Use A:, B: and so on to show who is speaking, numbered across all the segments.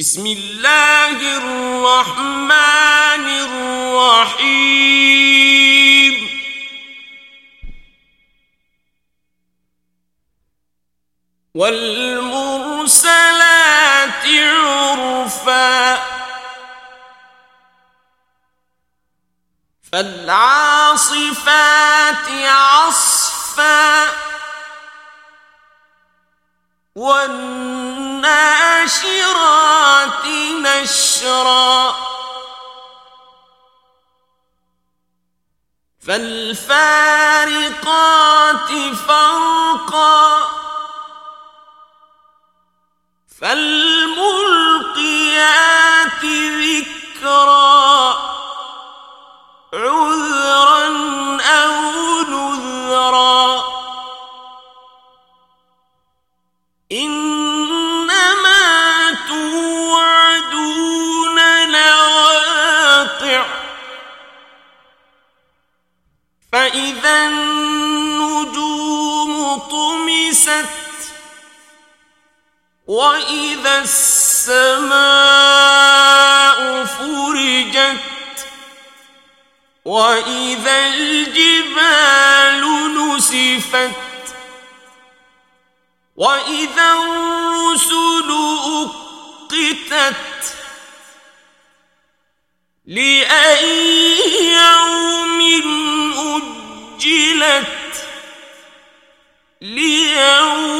A: بسم اللہ الرحمن الرحیم والمرسلات عرفا فالعاصفات عصفا والناشرات نشرا. فالفارقات فرقا فالملقيات ذكرا. عذرا وإذا السماء فرجت وإذا الجبال نسفت وإذا الرسل أقتت لأي يوم أجلت ليوم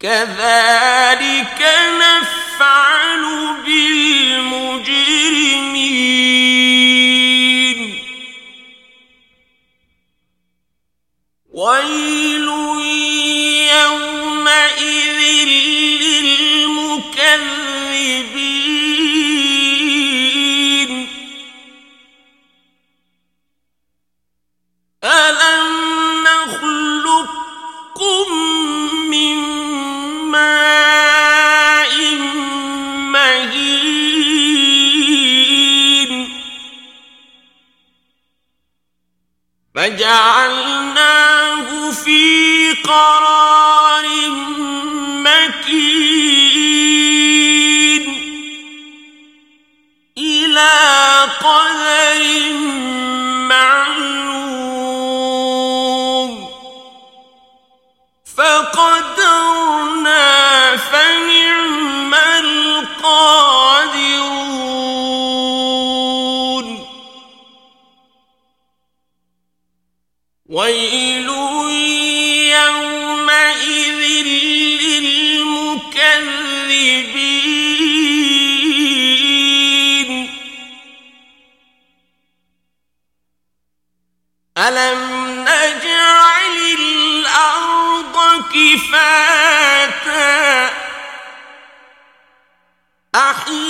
A: كذلك نفعل فجعلناه في قرار ألم نجعل الأرض كفاتا أحياء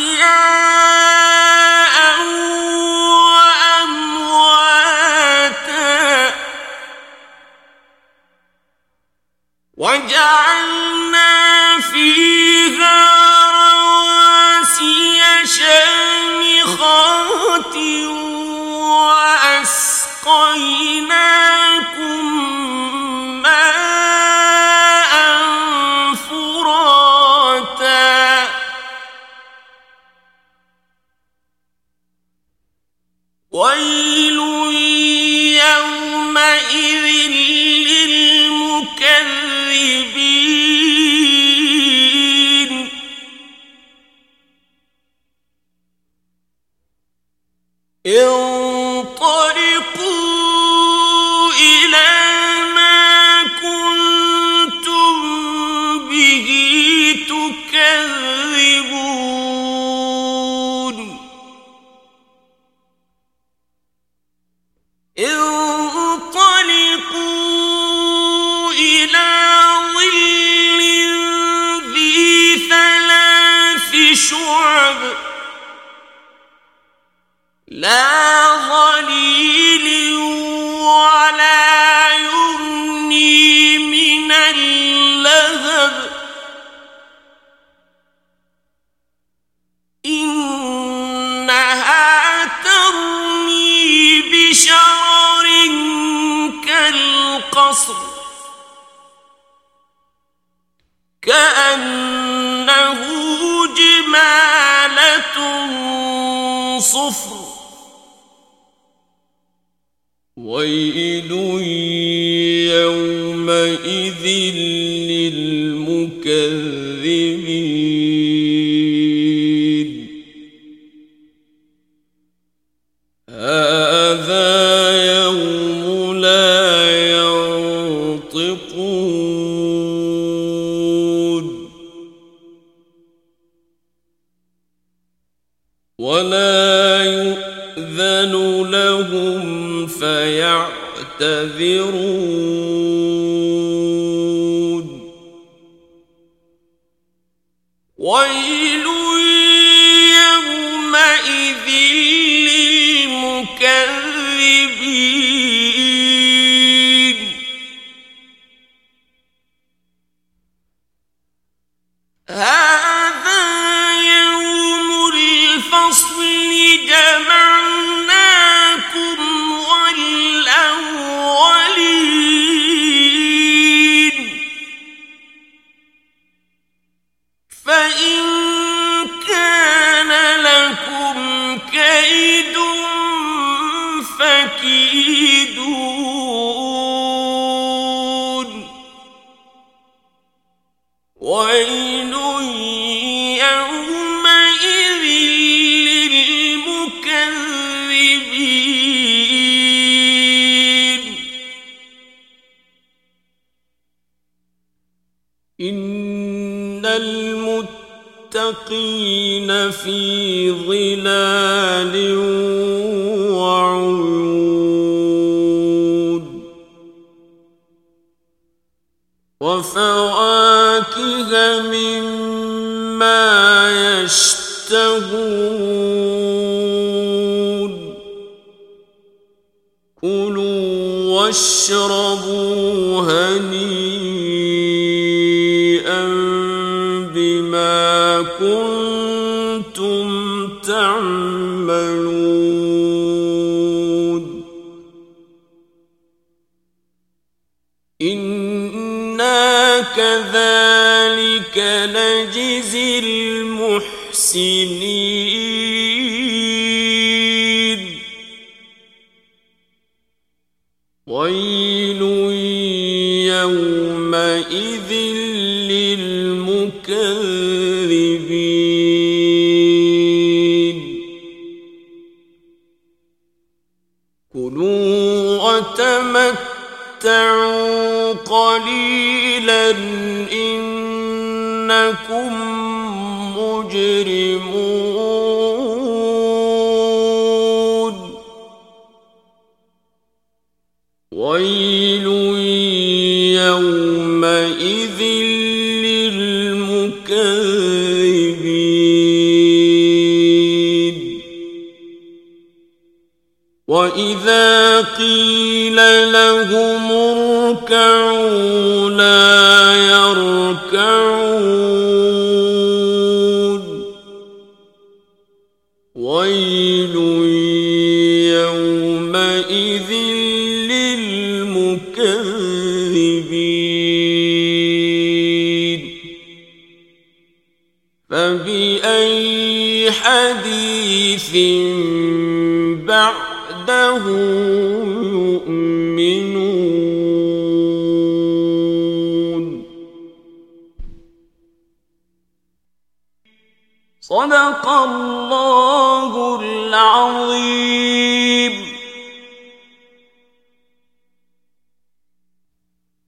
A: شعب. لا ظليل ولا يغني من اللهب. إنها ترمي بشرر كالقصر.
B: ويل يومئذ للمكذبين هذا يوم لا ينطقون ولا تعتذرون
A: ويل يومئذ للمكذبين.
B: المتقين في ظلال وعيون وفواكه مما يشتهون. كلوا واشربوا هنيئا بما كنتم تعملون. إنا كذلك نجزي المحسنين. ويل يومئذ قليلا إنكم مجرمون ويل يومئذ للمكذبين وإذا قيل لهم ويل يومئذ للمكذبين. فبأي حديث صدق الله العظيم.